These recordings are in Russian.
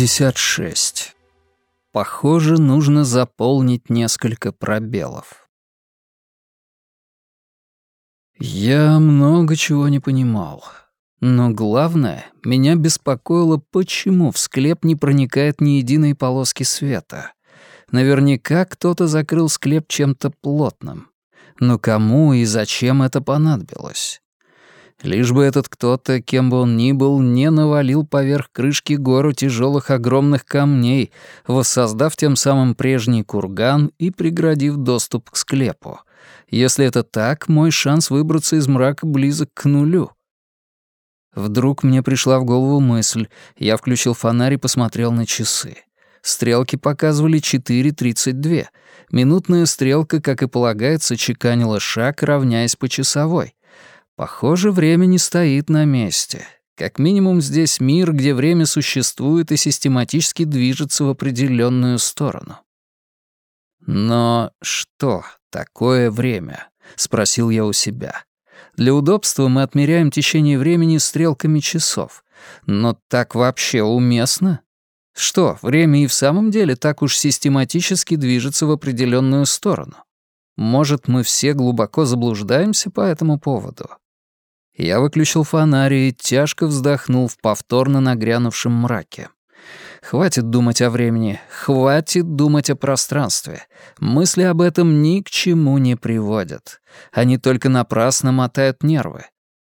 66. Похоже, нужно заполнить несколько пробелов. Я много чего не понимал. Но главное, меня беспокоило, почему в склеп не проникает ни единой полоски света. Наверняка кто-то закрыл склеп чем-то плотным. Но кому и зачем это понадобилось? Лишь бы этот кто-то, кем бы он ни был, не навалил поверх крышки гору тяжелых огромных камней, воссоздав тем самым прежний курган и преградив доступ к склепу. Если это так, мой шанс выбраться из мрака близок к нулю. Вдруг мне пришла в голову мысль. Я включил фонарь и посмотрел на часы. Стрелки показывали 4.32. Минутная стрелка, как и полагается, чеканила шаг, равняясь по часовой. Похоже, время не стоит на месте. Как минимум здесь мир, где время существует и систематически движется в определенную сторону. Но что такое время? Спросил я у себя. Для удобства мы отмеряем течение времени стрелками часов. Но так вообще уместно? Что, время и в самом деле так уж систематически движется в определенную сторону? Может, мы все глубоко заблуждаемся по этому поводу? Я выключил фонарь и тяжко вздохнул в повторно нагрянувшем мраке. Хватит думать о времени, хватит думать о пространстве. Мысли об этом ни к чему не приводят. Они только напрасно мотают нервы.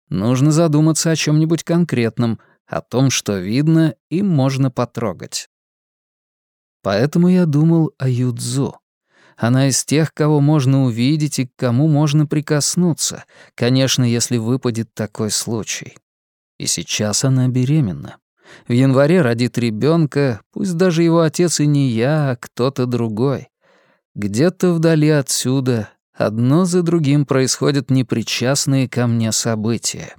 Нужно задуматься о чем-нибудь конкретном, о том, что видно и можно потрогать. Поэтому я думал о Юдзу. Она из тех, кого можно увидеть и к кому можно прикоснуться, конечно, если выпадет такой случай. И сейчас она беременна. В январе родит ребенка, пусть даже его отец и не я, а кто-то другой. Где-то вдали отсюда одно за другим происходят непричастные ко мне события.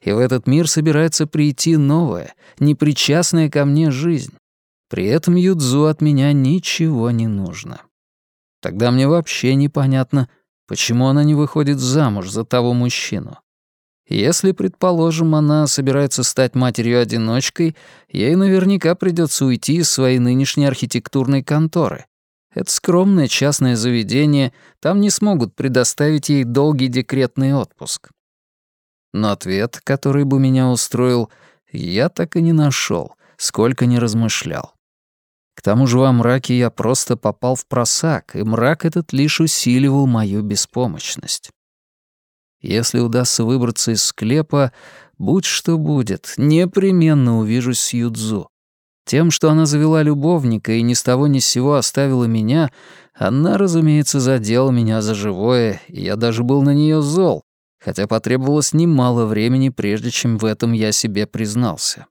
И в этот мир собирается прийти новая, непричастная ко мне жизнь. При этом Юдзу от меня ничего не нужно. Тогда мне вообще непонятно, почему она не выходит замуж за того мужчину. Если, предположим, она собирается стать матерью-одиночкой, ей наверняка придется уйти из своей нынешней архитектурной конторы. Это скромное частное заведение, там не смогут предоставить ей долгий декретный отпуск. Но ответ, который бы меня устроил, я так и не нашел, сколько не размышлял. К тому же во мраке я просто попал в просак, и мрак этот лишь усиливал мою беспомощность. Если удастся выбраться из склепа, будь что будет, непременно увижусь с Юдзу. Тем, что она завела любовника и ни с того ни с сего оставила меня, она, разумеется, задела меня за живое, и я даже был на нее зол, хотя потребовалось немало времени, прежде чем в этом я себе признался.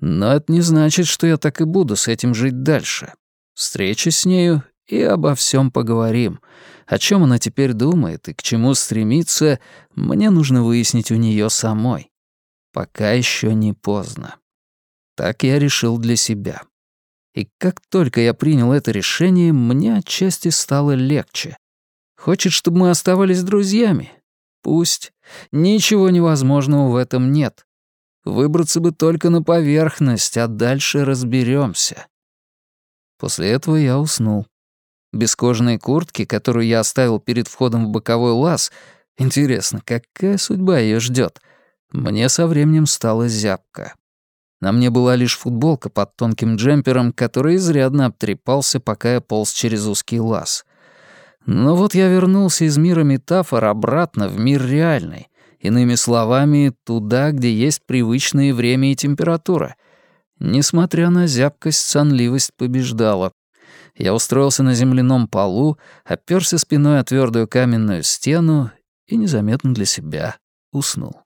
Но это не значит, что я так и буду с этим жить дальше. Встреча с нею и обо всем поговорим. О чем она теперь думает и к чему стремится, мне нужно выяснить у нее самой. Пока еще не поздно. Так я решил для себя. И как только я принял это решение, мне отчасти стало легче. Хочет, чтобы мы оставались друзьями? Пусть. Ничего невозможного в этом нет. Выбраться бы только на поверхность, а дальше разберемся. После этого я уснул. Без кожаной куртки, которую я оставил перед входом в боковой лаз, интересно, какая судьба ее ждет? Мне со временем стало зябко. На мне была лишь футболка под тонким джемпером, который изрядно обтрепался, пока я полз через узкий лаз. Но вот я вернулся из мира метафор обратно в мир реальный, Иными словами, туда, где есть привычное время и температура. Несмотря на зябкость, сонливость побеждала. Я устроился на земляном полу, оперся спиной о твердую каменную стену и незаметно для себя уснул.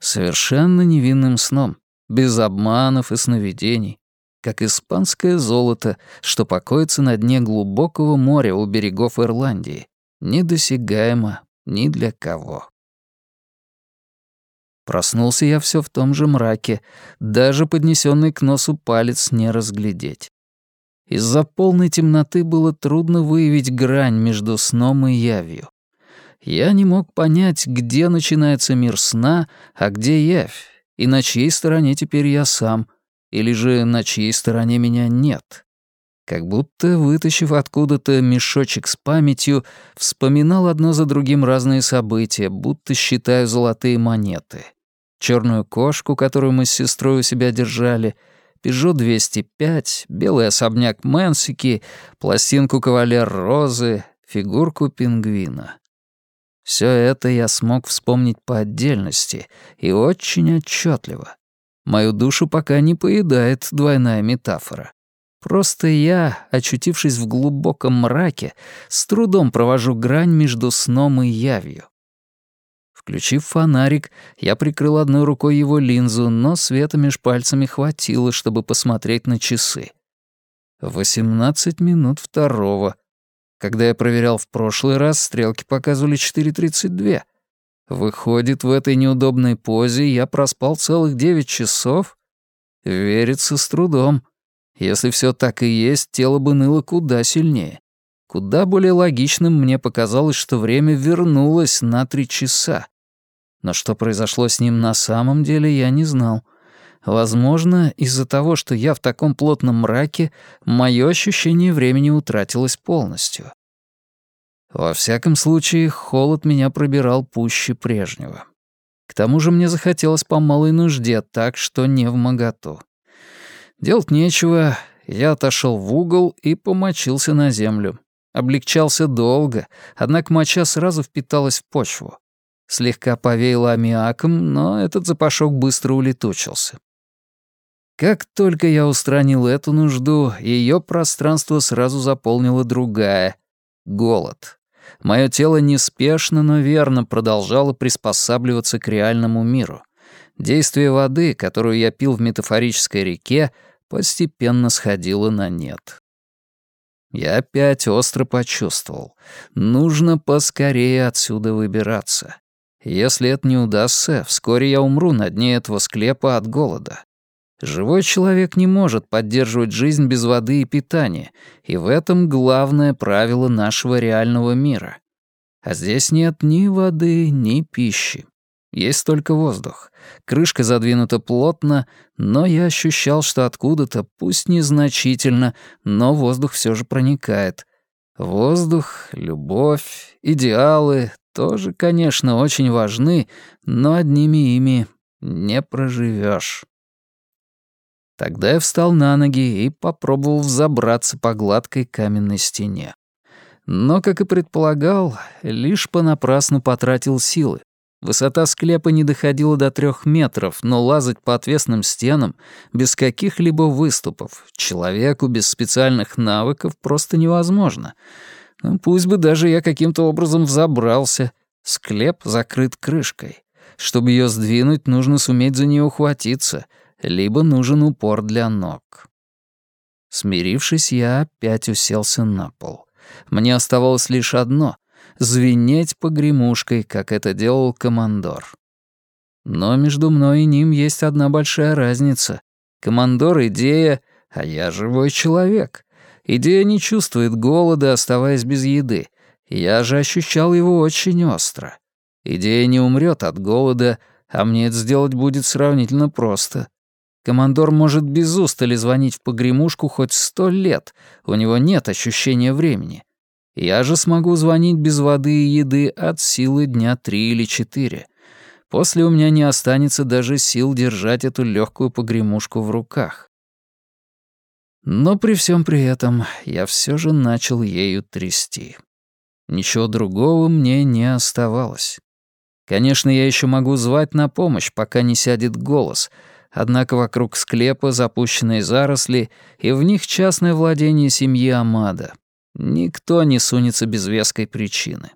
Совершенно невинным сном, без обманов и сновидений, как испанское золото, что покоится на дне глубокого моря у берегов Ирландии, недосягаемо ни для кого. Проснулся я все в том же мраке, даже поднесенный к носу палец не разглядеть. Из-за полной темноты было трудно выявить грань между сном и явью. Я не мог понять, где начинается мир сна, а где явь, и на чьей стороне теперь я сам. Или же на чьей стороне меня нет? Как будто, вытащив откуда-то мешочек с памятью, вспоминал одно за другим разные события, будто считаю золотые монеты. Черную кошку, которую мы с сестрой у себя держали, Пежо 205, белый особняк Мэнсики, пластинку кавалер Розы, фигурку пингвина. Все это я смог вспомнить по отдельности и очень отчетливо. Мою душу пока не поедает двойная метафора. Просто я, очутившись в глубоком мраке, с трудом провожу грань между сном и явью. Включив фонарик, я прикрыл одной рукой его линзу, но света меж пальцами хватило, чтобы посмотреть на часы. Восемнадцать минут второго. Когда я проверял в прошлый раз, стрелки показывали 4.32. Выходит, в этой неудобной позе я проспал целых девять часов? Верится с трудом. Если все так и есть, тело бы ныло куда сильнее. Куда более логичным мне показалось, что время вернулось на три часа. Но что произошло с ним на самом деле, я не знал. Возможно, из-за того, что я в таком плотном мраке, мое ощущение времени утратилось полностью. Во всяком случае, холод меня пробирал пуще прежнего. К тому же мне захотелось по малой нужде, так что не в моготу. Делать нечего, я отошел в угол и помочился на землю. Облегчался долго, однако моча сразу впиталась в почву. Слегка повеяло аммиаком, но этот запашок быстро улетучился. Как только я устранил эту нужду, ее пространство сразу заполнила другая — голод. Мое тело неспешно, но верно продолжало приспосабливаться к реальному миру. Действие воды, которую я пил в метафорической реке, постепенно сходило на нет. Я опять остро почувствовал. Нужно поскорее отсюда выбираться. Если это не удастся, вскоре я умру на дне этого склепа от голода. Живой человек не может поддерживать жизнь без воды и питания, и в этом главное правило нашего реального мира. А здесь нет ни воды, ни пищи. Есть только воздух. Крышка задвинута плотно, но я ощущал, что откуда-то, пусть незначительно, но воздух все же проникает. Воздух, любовь, идеалы тоже, конечно, очень важны, но одними ими не проживешь. Тогда я встал на ноги и попробовал взобраться по гладкой каменной стене. Но, как и предполагал, лишь понапрасну потратил силы. Высота склепа не доходила до трех метров, но лазать по отвесным стенам без каких-либо выступов человеку без специальных навыков просто невозможно. Ну, пусть бы даже я каким-то образом взобрался. Склеп закрыт крышкой. Чтобы ее сдвинуть, нужно суметь за нее ухватиться, либо нужен упор для ног. Смирившись, я опять уселся на пол. Мне оставалось лишь одно звенеть погремушкой, как это делал командор. Но между мной и ним есть одна большая разница. Командор — идея, а я живой человек. Идея не чувствует голода, оставаясь без еды. Я же ощущал его очень остро. Идея не умрет от голода, а мне это сделать будет сравнительно просто. Командор может без устали звонить в погремушку хоть сто лет, у него нет ощущения времени. Я же смогу звонить без воды и еды от силы дня три или четыре. После у меня не останется даже сил держать эту легкую погремушку в руках. Но при всем при этом я все же начал ею трясти. Ничего другого мне не оставалось. Конечно, я еще могу звать на помощь, пока не сядет голос, однако вокруг склепа запущенные заросли, и в них частное владение семьи Амада, Никто не сунется без веской причины.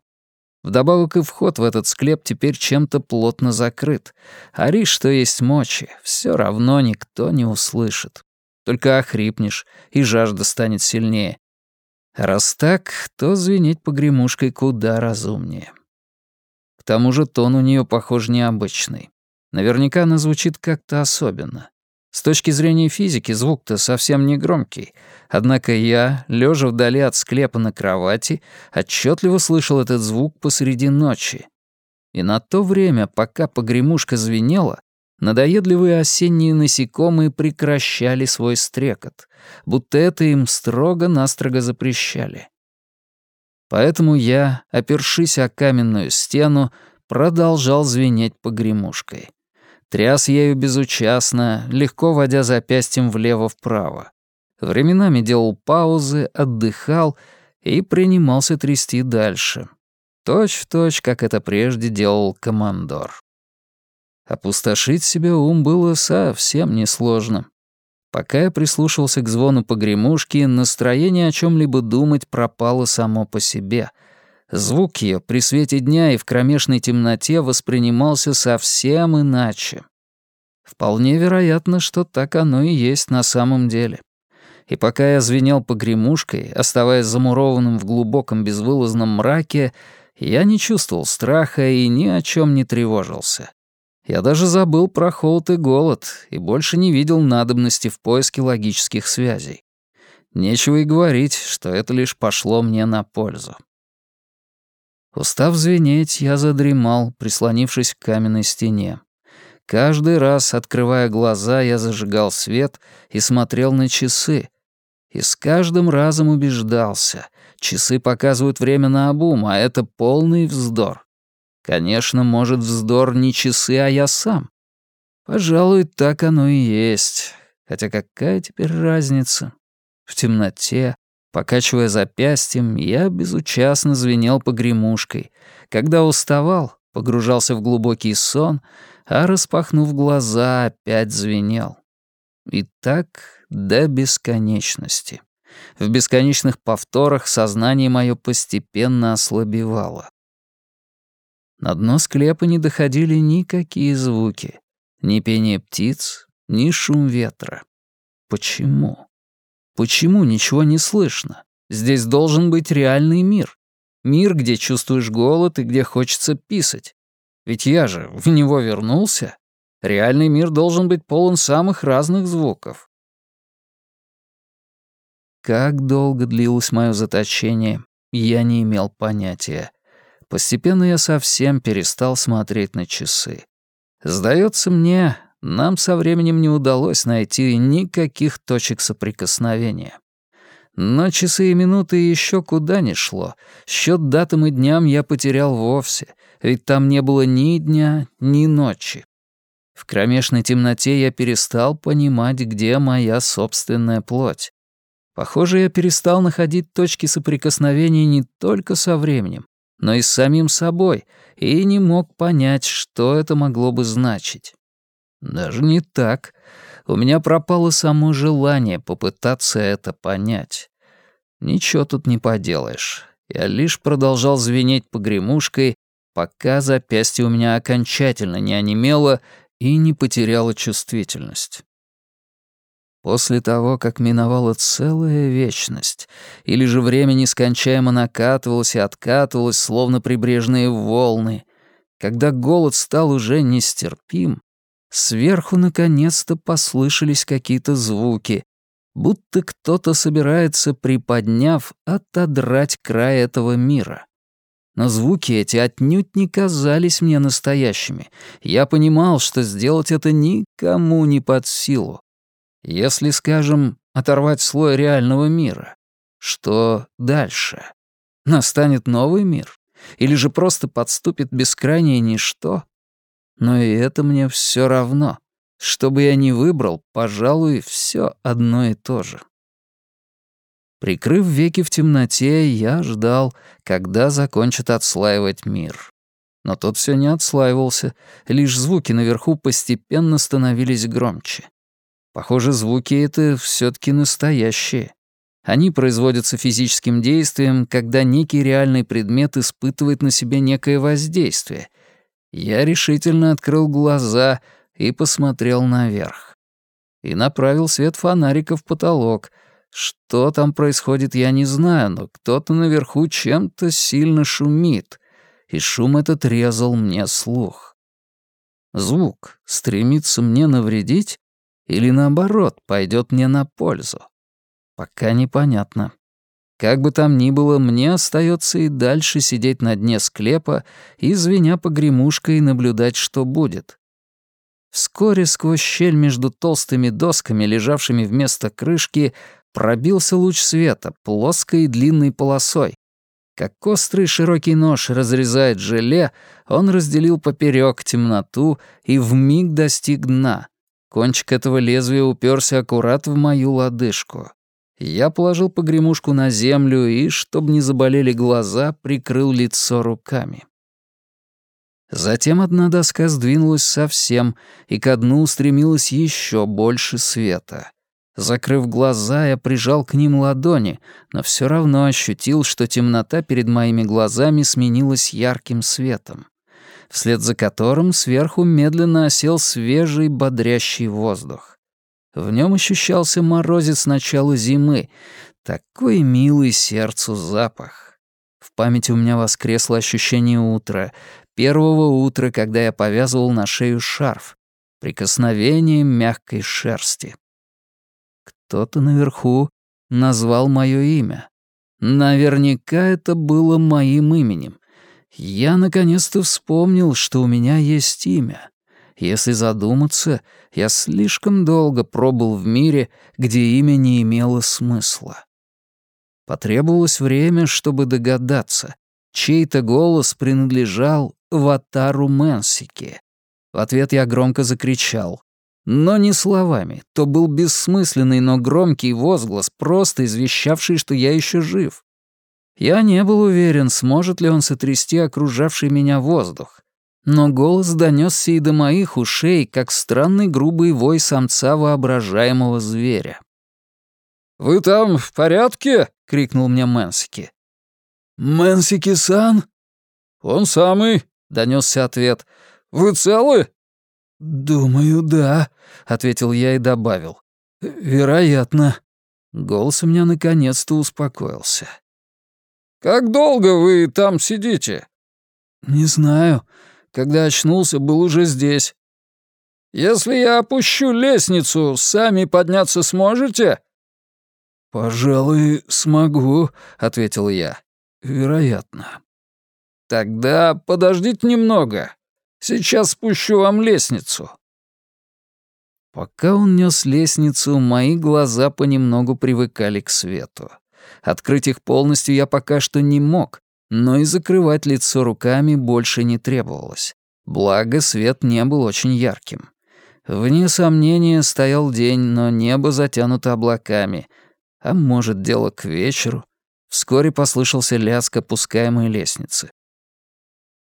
Вдобавок и вход в этот склеп теперь чем-то плотно закрыт. Ори, что есть мочи, все равно никто не услышит. Только охрипнешь, и жажда станет сильнее. Раз так, то звенеть погремушкой куда разумнее. К тому же тон у нее, похож, необычный. Наверняка она звучит как-то особенно. С точки зрения физики звук-то совсем не громкий, однако я, лежа вдали от склепа на кровати, отчетливо слышал этот звук посреди ночи. И на то время, пока погремушка звенела, Надоедливые осенние насекомые прекращали свой стрекот, будто это им строго-настрого запрещали. Поэтому я, опершись о каменную стену, продолжал звенеть погремушкой. Тряс ею безучастно, легко водя запястьем влево-вправо. Временами делал паузы, отдыхал и принимался трясти дальше. Точь в точь, как это прежде делал командор. Опустошить себе ум было совсем несложно. Пока я прислушивался к звону погремушки, настроение о чем либо думать пропало само по себе. Звук ее при свете дня и в кромешной темноте воспринимался совсем иначе. Вполне вероятно, что так оно и есть на самом деле. И пока я звенел погремушкой, оставаясь замурованным в глубоком безвылазном мраке, я не чувствовал страха и ни о чем не тревожился. Я даже забыл про холод и голод и больше не видел надобности в поиске логических связей. Нечего и говорить, что это лишь пошло мне на пользу. Устав звенеть, я задремал, прислонившись к каменной стене. Каждый раз, открывая глаза, я зажигал свет и смотрел на часы. И с каждым разом убеждался. Часы показывают время на обум, а это полный вздор. Конечно, может, вздор не часы, а я сам. Пожалуй, так оно и есть. Хотя какая теперь разница? В темноте, покачивая запястьем, я безучастно звенел погремушкой. Когда уставал, погружался в глубокий сон, а, распахнув глаза, опять звенел. И так до бесконечности. В бесконечных повторах сознание мое постепенно ослабевало. На дно склепа не доходили никакие звуки. Ни пение птиц, ни шум ветра. Почему? Почему ничего не слышно? Здесь должен быть реальный мир. Мир, где чувствуешь голод и где хочется писать. Ведь я же в него вернулся. Реальный мир должен быть полон самых разных звуков. Как долго длилось мое заточение, я не имел понятия. Постепенно я совсем перестал смотреть на часы. Сдается мне, нам со временем не удалось найти никаких точек соприкосновения. Но часы и минуты еще куда ни шло. Счет датам и дням я потерял вовсе, ведь там не было ни дня, ни ночи. В кромешной темноте я перестал понимать, где моя собственная плоть. Похоже, я перестал находить точки соприкосновения не только со временем, но и с самим собой, и не мог понять, что это могло бы значить. Даже не так. У меня пропало само желание попытаться это понять. Ничего тут не поделаешь. Я лишь продолжал звенеть погремушкой, пока запястье у меня окончательно не онемело и не потеряло чувствительность. После того, как миновала целая вечность, или же время нескончаемо накатывалось и откатывалось, словно прибрежные волны, когда голод стал уже нестерпим, сверху наконец-то послышались какие-то звуки, будто кто-то собирается, приподняв, отодрать край этого мира. Но звуки эти отнюдь не казались мне настоящими. Я понимал, что сделать это никому не под силу. Если, скажем, оторвать слой реального мира, что дальше? Настанет новый мир? Или же просто подступит бескрайнее ничто? Но и это мне все равно. Что бы я ни выбрал, пожалуй, все одно и то же. Прикрыв веки в темноте, я ждал, когда закончат отслаивать мир. Но тот все не отслаивался, лишь звуки наверху постепенно становились громче. Похоже, звуки это все-таки настоящие. Они производятся физическим действием, когда некий реальный предмет испытывает на себе некое воздействие. Я решительно открыл глаза и посмотрел наверх. И направил свет фонарика в потолок. Что там происходит, я не знаю, но кто-то наверху чем-то сильно шумит, и шум этот резал мне слух. Звук стремится мне навредить или наоборот, пойдет мне на пользу? Пока непонятно. Как бы там ни было, мне остается и дальше сидеть на дне склепа и, звеня погремушкой, наблюдать, что будет. Вскоре сквозь щель между толстыми досками, лежавшими вместо крышки, пробился луч света плоской и длинной полосой. Как острый широкий нож разрезает желе, он разделил поперек темноту и вмиг достиг дна. Кончик этого лезвия уперся аккурат в мою лодыжку. Я положил погремушку на землю и, чтобы не заболели глаза, прикрыл лицо руками. Затем одна доска сдвинулась совсем, и ко дну устремилось еще больше света. Закрыв глаза, я прижал к ним ладони, но все равно ощутил, что темнота перед моими глазами сменилась ярким светом, вслед за которым сверху медленно осел свежий бодрящий воздух. В нем ощущался морозец начала зимы, такой милый сердцу запах. В памяти у меня воскресло ощущение утра, первого утра, когда я повязывал на шею шарф, прикосновение мягкой шерсти. Кто-то наверху назвал мое имя. Наверняка это было моим именем. Я наконец-то вспомнил, что у меня есть имя. Если задуматься, я слишком долго пробыл в мире, где имя не имело смысла. Потребовалось время, чтобы догадаться. Чей-то голос принадлежал Ватару Мэнсике. В ответ я громко закричал. Но не словами. То был бессмысленный, но громкий возглас, просто извещавший, что я еще жив. Я не был уверен, сможет ли он сотрясти окружавший меня воздух. Но голос донесся и до моих ушей, как странный грубый вой самца воображаемого зверя. «Вы там в порядке?» — крикнул мне Мэнсики. «Мэнсики-сан?» «Он самый», — донесся ответ. «Вы целы?» «Думаю, да», — ответил я и добавил. «Вероятно». Голос у меня наконец-то успокоился. «Как долго вы там сидите?» «Не знаю. Когда очнулся, был уже здесь». «Если я опущу лестницу, сами подняться сможете?» «Пожалуй, смогу», — ответил я. «Вероятно». «Тогда подождите немного. Сейчас спущу вам лестницу». Пока он нес лестницу, мои глаза понемногу привыкали к свету. Открыть их полностью я пока что не мог, но и закрывать лицо руками больше не требовалось. Благо, свет не был очень ярким. Вне сомнения стоял день, но небо затянуто облаками. А может, дело к вечеру. Вскоре послышался лязг опускаемой лестницы.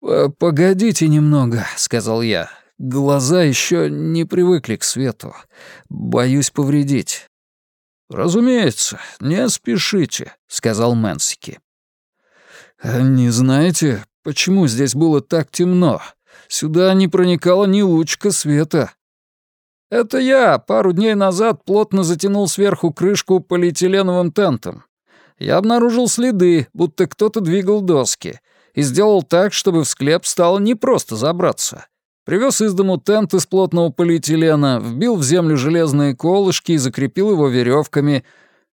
«Э, «Погодите немного», — сказал я. «Глаза еще не привыкли к свету. Боюсь повредить». «Разумеется, не спешите», — сказал Мэнсики. «Э, «Не знаете, почему здесь было так темно? Сюда не проникало ни лучка света». «Это я пару дней назад плотно затянул сверху крышку полиэтиленовым тентом. Я обнаружил следы, будто кто-то двигал доски, и сделал так, чтобы в склеп стало не просто забраться. Привез из дому тент из плотного полиэтилена, вбил в землю железные колышки и закрепил его веревками.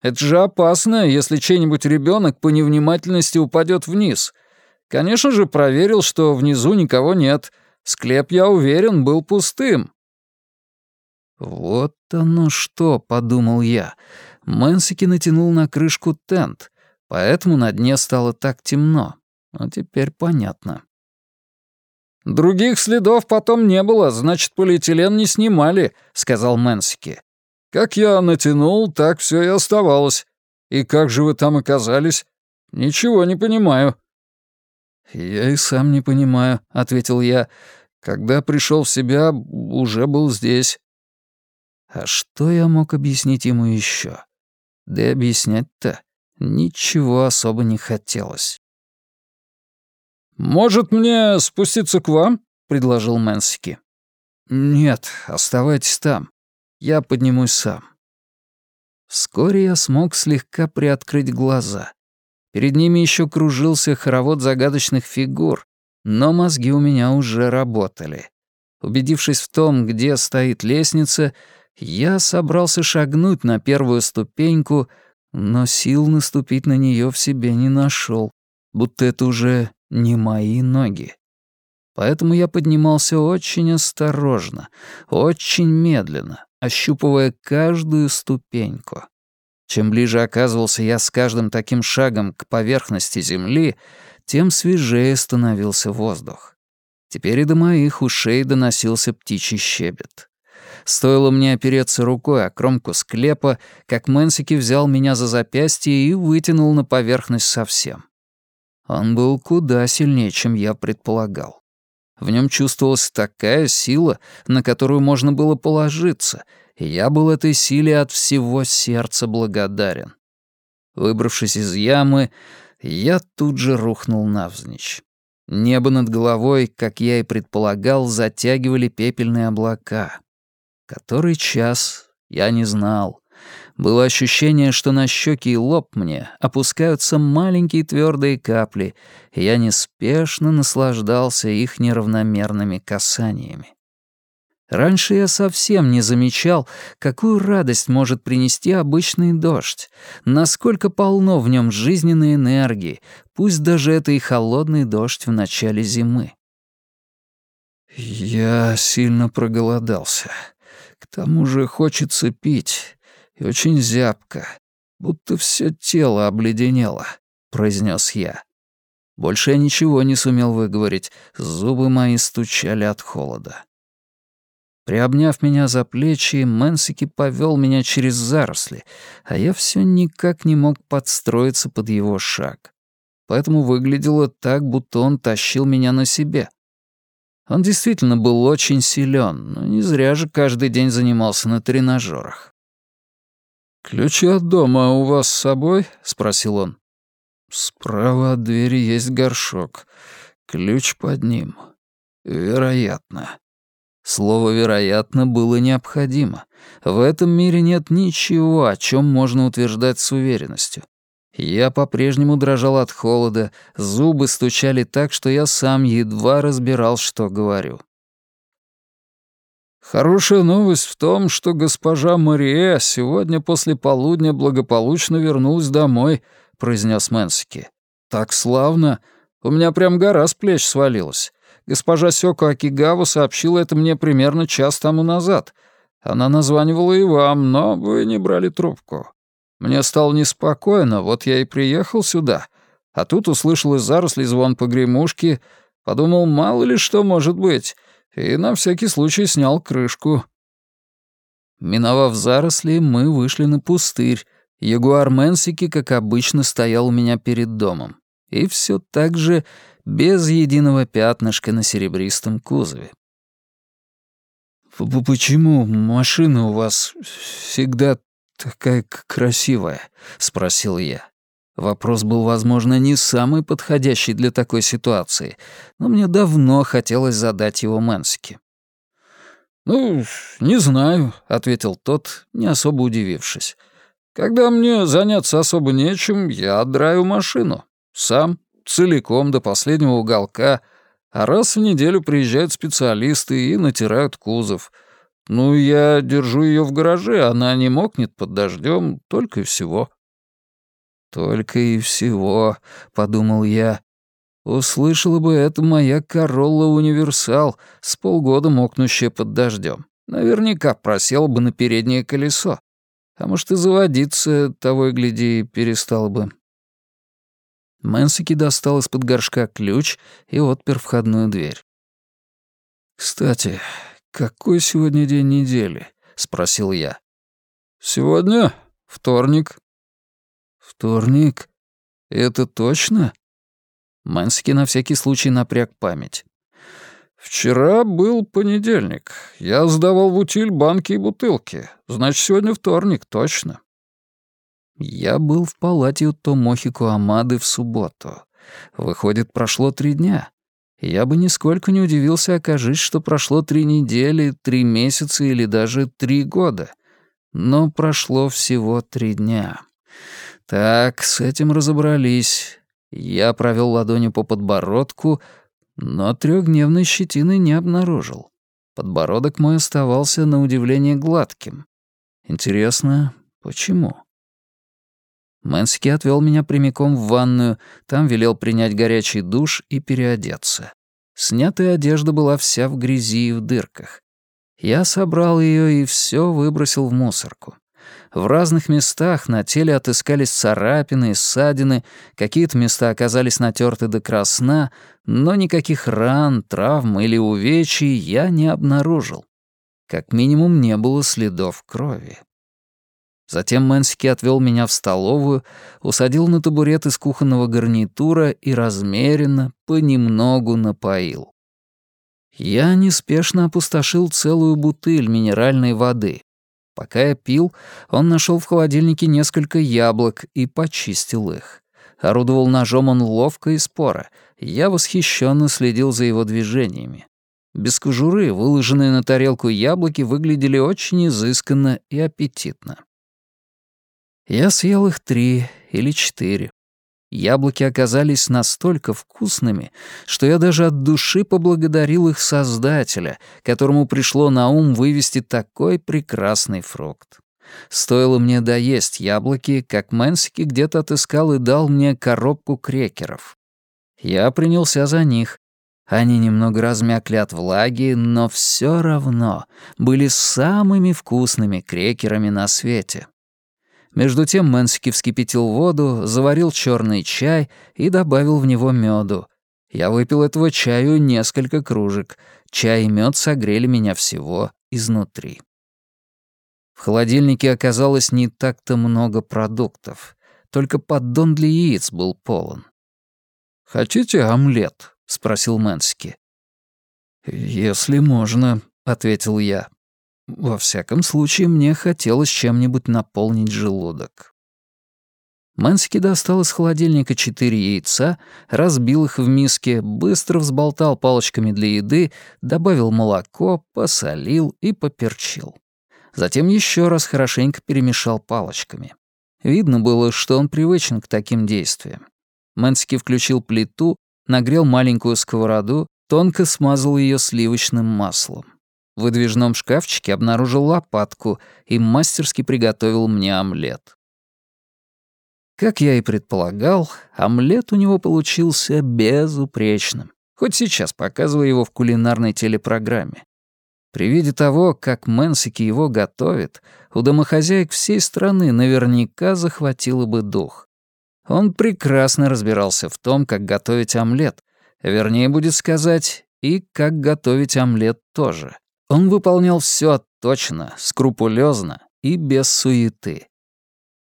Это же опасно, если чей-нибудь ребенок по невнимательности упадет вниз. Конечно же, проверил, что внизу никого нет. Склеп, я уверен, был пустым. «Вот оно что», — подумал я. Мэнсики натянул на крышку тент, поэтому на дне стало так темно. А теперь понятно. «Других следов потом не было, значит, полиэтилен не снимали», — сказал Мэнсики. «Как я натянул, так все и оставалось. И как же вы там оказались? Ничего не понимаю». «Я и сам не понимаю», — ответил я. «Когда пришел в себя, уже был здесь». А что я мог объяснить ему еще? Да объяснять-то ничего особо не хотелось. «Может, мне спуститься к вам?» — предложил Мэнсики. «Нет, оставайтесь там. Я поднимусь сам». Вскоре я смог слегка приоткрыть глаза. Перед ними еще кружился хоровод загадочных фигур, но мозги у меня уже работали. Убедившись в том, где стоит лестница, я собрался шагнуть на первую ступеньку, но сил наступить на нее в себе не нашел, будто это уже не мои ноги. Поэтому я поднимался очень осторожно, очень медленно, ощупывая каждую ступеньку. Чем ближе оказывался я с каждым таким шагом к поверхности земли, тем свежее становился воздух. Теперь и до моих ушей доносился птичий щебет. Стоило мне опереться рукой о кромку склепа, как Мэнсики взял меня за запястье и вытянул на поверхность совсем. Он был куда сильнее, чем я предполагал. В нем чувствовалась такая сила, на которую можно было положиться, и я был этой силе от всего сердца благодарен. Выбравшись из ямы, я тут же рухнул навзничь. Небо над головой, как я и предполагал, затягивали пепельные облака. Который час, я не знал. Было ощущение, что на щеки и лоб мне опускаются маленькие твердые капли, и я неспешно наслаждался их неравномерными касаниями. Раньше я совсем не замечал, какую радость может принести обычный дождь, насколько полно в нем жизненной энергии, пусть даже это и холодный дождь в начале зимы. Я сильно проголодался. К тому же хочется пить, и очень зябко, будто все тело обледенело, произнес я. Больше я ничего не сумел выговорить, зубы мои стучали от холода. Приобняв меня за плечи, Мэнсики повел меня через заросли, а я все никак не мог подстроиться под его шаг. Поэтому выглядело так, будто он тащил меня на себе. Он действительно был очень силен, но не зря же каждый день занимался на тренажерах. «Ключи от дома у вас с собой?» — спросил он. «Справа от двери есть горшок. Ключ под ним. Вероятно». Слово «вероятно» было необходимо. В этом мире нет ничего, о чем можно утверждать с уверенностью. Я по-прежнему дрожал от холода, зубы стучали так, что я сам едва разбирал, что говорю. «Хорошая новость в том, что госпожа Мария сегодня после полудня благополучно вернулась домой», — произнес Мэнсики. «Так славно! У меня прям гора с плеч свалилась. Госпожа Сёко Акигава сообщила это мне примерно час тому назад. Она названивала и вам, но вы не брали трубку. Мне стало неспокойно, вот я и приехал сюда. А тут услышал из зарослей звон погремушки, подумал, мало ли что может быть, и на всякий случай снял крышку. Миновав заросли, мы вышли на пустырь. Ягуар Мэнсики, как обычно, стоял у меня перед домом. И все так же без единого пятнышка на серебристом кузове. «Почему машина у вас всегда такая красивая?» — спросил я. Вопрос был, возможно, не самый подходящий для такой ситуации, но мне давно хотелось задать его Мэнсике. «Ну, не знаю», — ответил тот, не особо удивившись. «Когда мне заняться особо нечем, я драю машину. Сам, целиком, до последнего уголка, а раз в неделю приезжают специалисты и натирают кузов — ну, я держу ее в гараже, она не мокнет под дождем, только и всего. Только и всего, подумал я. Услышала бы это моя Королла Универсал, с полгода мокнущая под дождем. Наверняка просела бы на переднее колесо. А может, и заводиться, того и гляди, перестала бы. Мэнсики достал из-под горшка ключ и отпер входную дверь. «Кстати, «Какой сегодня день недели?» — спросил я. «Сегодня вторник». «Вторник? Это точно?» Мэнски на всякий случай напряг память. «Вчера был понедельник. Я сдавал в утиль банки и бутылки. Значит, сегодня вторник, точно». Я был в палате у Томохи Куамады в субботу. Выходит, прошло три дня. Я бы нисколько не удивился, окажись, что прошло три недели, три месяца или даже три года. Но прошло всего три дня. Так, с этим разобрались. Я провел ладонью по подбородку, но трехдневной щетины не обнаружил. Подбородок мой оставался на удивление гладким. Интересно, почему? Мэнски отвел меня прямиком в ванную, там велел принять горячий душ и переодеться. Снятая одежда была вся в грязи и в дырках. Я собрал ее и все выбросил в мусорку. В разных местах на теле отыскались царапины и ссадины, какие-то места оказались натерты до красна, но никаких ран, травм или увечий я не обнаружил. Как минимум не было следов крови. Затем Мэнсики отвел меня в столовую, усадил на табурет из кухонного гарнитура и размеренно, понемногу напоил. Я неспешно опустошил целую бутыль минеральной воды. Пока я пил, он нашел в холодильнике несколько яблок и почистил их. Орудовал ножом он ловко и споро. Я восхищенно следил за его движениями. Без кожуры, выложенные на тарелку яблоки, выглядели очень изысканно и аппетитно. Я съел их три или четыре. Яблоки оказались настолько вкусными, что я даже от души поблагодарил их создателя, которому пришло на ум вывести такой прекрасный фрукт. Стоило мне доесть яблоки, как Мэнсики где-то отыскал и дал мне коробку крекеров. Я принялся за них. Они немного размякли от влаги, но все равно были самыми вкусными крекерами на свете. Между тем Мэнсики вскипятил воду, заварил черный чай и добавил в него меду. Я выпил этого чаю несколько кружек. Чай и мед согрели меня всего изнутри. В холодильнике оказалось не так-то много продуктов. Только поддон для яиц был полон. «Хотите омлет?» — спросил Мэнсики. «Если можно», — ответил я. Во всяком случае, мне хотелось чем-нибудь наполнить желудок. Мэнски достал из холодильника четыре яйца, разбил их в миске, быстро взболтал палочками для еды, добавил молоко, посолил и поперчил. Затем еще раз хорошенько перемешал палочками. Видно было, что он привычен к таким действиям. Мэнски включил плиту, нагрел маленькую сковороду, тонко смазал ее сливочным маслом. В выдвижном шкафчике обнаружил лопатку и мастерски приготовил мне омлет. Как я и предполагал, омлет у него получился безупречным, хоть сейчас показываю его в кулинарной телепрограмме. При виде того, как Мэнсики его готовит, у домохозяек всей страны наверняка захватило бы дух. Он прекрасно разбирался в том, как готовить омлет, вернее, будет сказать, и как готовить омлет тоже. Он выполнял все точно, скрупулезно и без суеты.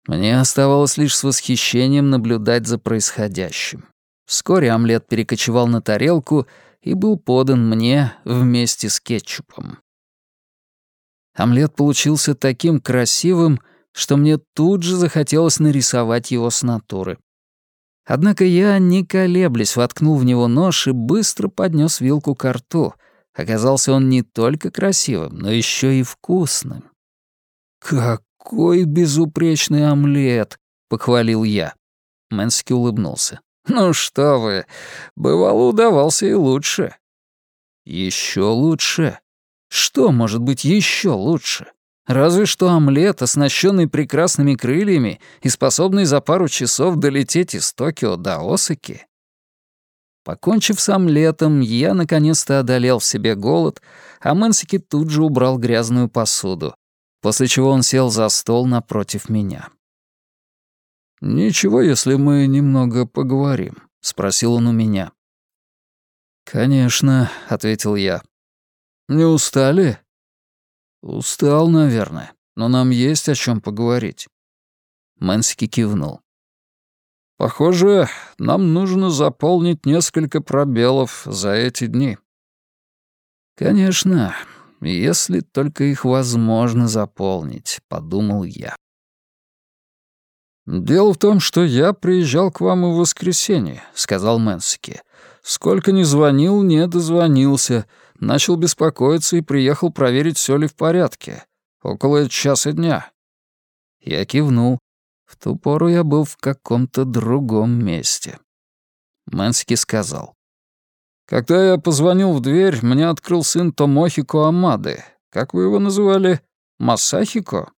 Мне оставалось лишь с восхищением наблюдать за происходящим. Вскоре омлет перекочевал на тарелку и был подан мне вместе с кетчупом. Омлет получился таким красивым, что мне тут же захотелось нарисовать его с натуры. Однако я, не колеблясь, воткнул в него нож и быстро поднес вилку к рту, Оказался он не только красивым, но еще и вкусным. «Какой безупречный омлет!» — похвалил я. Мэнски улыбнулся. «Ну что вы, бывало удавался и лучше». Еще лучше? Что может быть еще лучше? Разве что омлет, оснащенный прекрасными крыльями и способный за пару часов долететь из Токио до Осаки. Покончив с омлетом, я наконец-то одолел в себе голод, а Мэнсики тут же убрал грязную посуду, после чего он сел за стол напротив меня. «Ничего, если мы немного поговорим?» — спросил он у меня. «Конечно», — ответил я. «Не устали?» «Устал, наверное, но нам есть о чем поговорить». Мэнсики кивнул. Похоже, нам нужно заполнить несколько пробелов за эти дни. Конечно, если только их возможно заполнить, подумал я. «Дело в том, что я приезжал к вам в воскресенье», — сказал Мэнсики. «Сколько ни звонил, не дозвонился. Начал беспокоиться и приехал проверить, все ли в порядке. Около часа дня». Я кивнул. В ту пору я был в каком-то другом месте. Мэнски сказал. «Когда я позвонил в дверь, мне открыл сын Томохико Амады. Как вы его называли? Масахико?»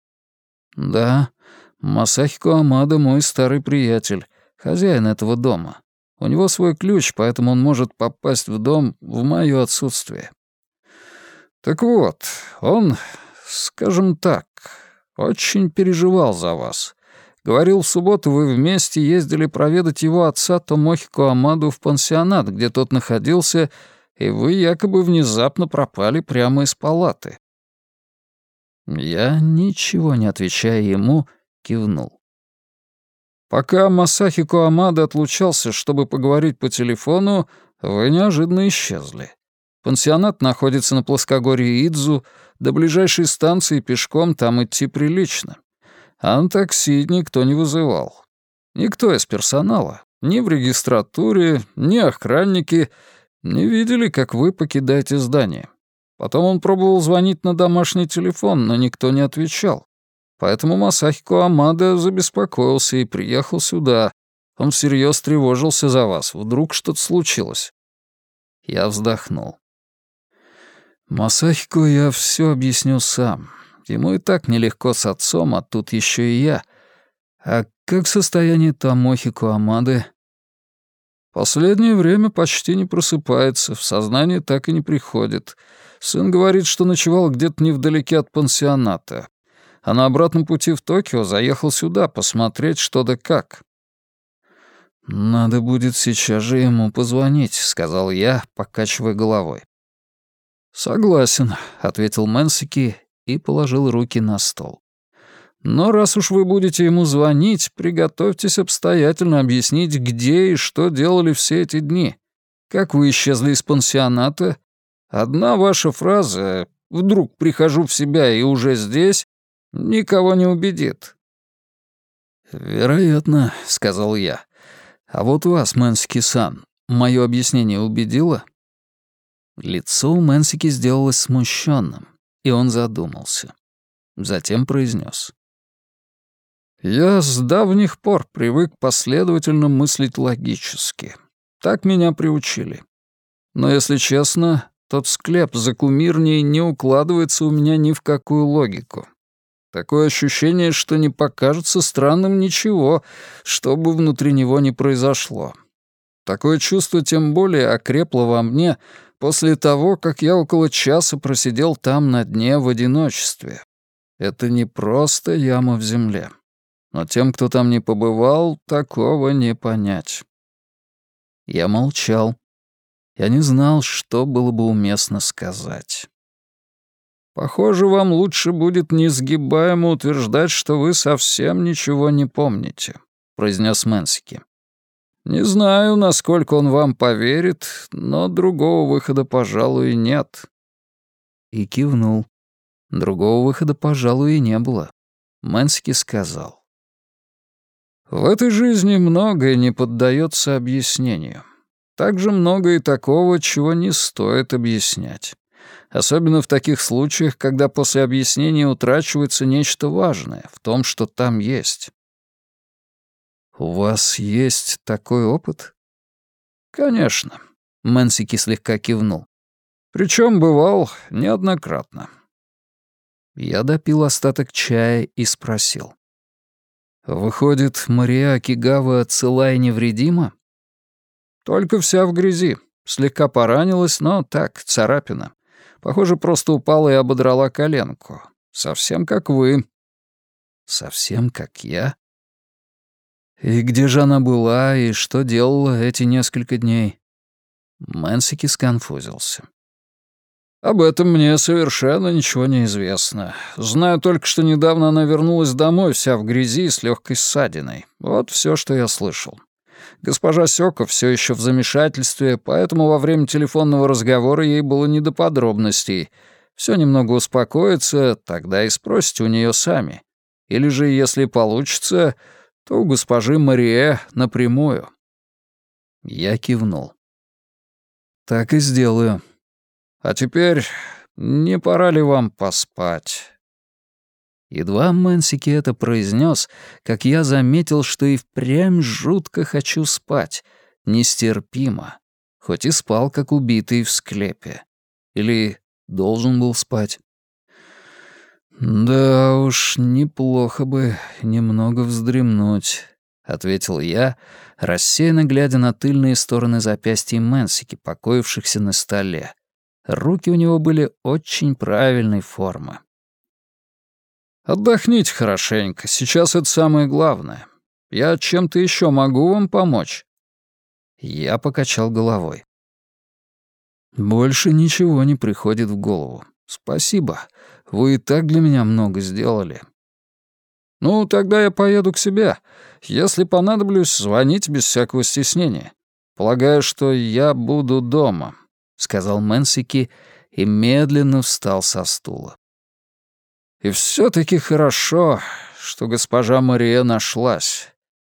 «Да, Масахико Амада мой старый приятель, хозяин этого дома. У него свой ключ, поэтому он может попасть в дом в моё отсутствие. Так вот, он, скажем так, очень переживал за вас. Говорил, в субботу вы вместе ездили проведать его отца Томохико Амаду в пансионат, где тот находился, и вы якобы внезапно пропали прямо из палаты. Я, ничего не отвечая ему, кивнул. Пока Масахико Амада отлучался, чтобы поговорить по телефону, вы неожиданно исчезли. Пансионат находится на плоскогорье Идзу, до ближайшей станции пешком там идти прилично. А на такси никто не вызывал. Никто из персонала, ни в регистратуре, ни охранники не видели, как вы покидаете здание. Потом он пробовал звонить на домашний телефон, но никто не отвечал. Поэтому Масахико Амада забеспокоился и приехал сюда. Он всерьез тревожился за вас. Вдруг что-то случилось. Я вздохнул. Масахико я все объясню сам. Ему и так нелегко с отцом, а тут еще и я. А как состояние Тамохико Амады? Последнее время почти не просыпается, в сознание так и не приходит. Сын говорит, что ночевал где-то невдалеке от пансионата а на обратном пути в Токио заехал сюда посмотреть, что да как. «Надо будет сейчас же ему позвонить», — сказал я, покачивая головой. «Согласен», — ответил Мэнсики и положил руки на стол. «Но раз уж вы будете ему звонить, приготовьтесь обстоятельно объяснить, где и что делали все эти дни. Как вы исчезли из пансионата? Одна ваша фраза «вдруг прихожу в себя и уже здесь» никого не убедит». «Вероятно», — сказал я. «А вот вас, Мэнсики-сан, мое объяснение убедило?» Лицо у Мэнсики сделалось смущенным, и он задумался. Затем произнес. «Я с давних пор привык последовательно мыслить логически. Так меня приучили. Но, если честно, тот склеп за кумирней не укладывается у меня ни в какую логику. Такое ощущение, что не покажется странным ничего, что бы внутри него не произошло. Такое чувство тем более окрепло во мне после того, как я около часа просидел там на дне в одиночестве. Это не просто яма в земле. Но тем, кто там не побывал, такого не понять. Я молчал. Я не знал, что было бы уместно сказать. Похоже, вам лучше будет несгибаемо утверждать, что вы совсем ничего не помните», — произнес Мэнсики. «Не знаю, насколько он вам поверит, но другого выхода, пожалуй, нет». И кивнул. Другого выхода, пожалуй, и не было. Мэнсики сказал. «В этой жизни многое не поддается объяснению. Также много и такого, чего не стоит объяснять особенно в таких случаях, когда после объяснения утрачивается нечто важное в том, что там есть. «У вас есть такой опыт?» «Конечно», — Мэнсики слегка кивнул. «Причем бывал неоднократно». Я допил остаток чая и спросил. «Выходит, Мария Акигава цела и невредима?» «Только вся в грязи. Слегка поранилась, но так, царапина. Похоже, просто упала и ободрала коленку. Совсем как вы. Совсем как я? И где же она была, и что делала эти несколько дней? Мэнсики сконфузился. Об этом мне совершенно ничего не известно. Знаю только, что недавно она вернулась домой вся в грязи с легкой ссадиной. Вот все, что я слышал. Госпожа Сёка все еще в замешательстве, поэтому во время телефонного разговора ей было не до подробностей. Все немного успокоится, тогда и спросите у нее сами. Или же, если получится, то у госпожи Марие напрямую. Я кивнул. «Так и сделаю. А теперь не пора ли вам поспать?» Едва Мэнсики это произнес, как я заметил, что и впрямь жутко хочу спать. Нестерпимо. Хоть и спал, как убитый в склепе. Или должен был спать. Да уж, неплохо бы немного вздремнуть. ответил я, рассеянно глядя на тыльные стороны запястья Мэнсики, покоившихся на столе. Руки у него были очень правильной формы. «Отдохните хорошенько, сейчас это самое главное. Я чем-то еще могу вам помочь?» Я покачал головой. «Больше ничего не приходит в голову. Спасибо. Вы и так для меня много сделали». «Ну, тогда я поеду к себе. Если понадоблюсь, звоните без всякого стеснения. Полагаю, что я буду дома», — сказал Мэнсики и медленно встал со стула. И все-таки хорошо, что госпожа Мария нашлась.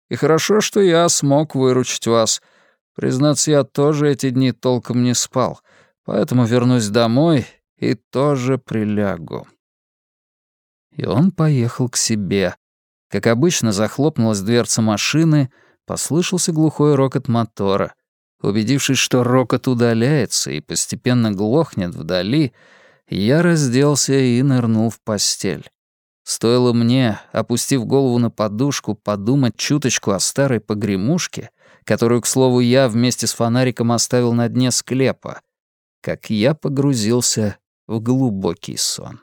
И хорошо, что я смог выручить вас. Признаться, я тоже эти дни толком не спал, поэтому вернусь домой и тоже прилягу. И он поехал к себе. Как обычно, захлопнулась дверца машины, послышался глухой рокот мотора. Убедившись, что рокот удаляется и постепенно глохнет вдали, я разделся и нырнул в постель. Стоило мне, опустив голову на подушку, подумать чуточку о старой погремушке, которую, к слову, я вместе с фонариком оставил на дне склепа, как я погрузился в глубокий сон.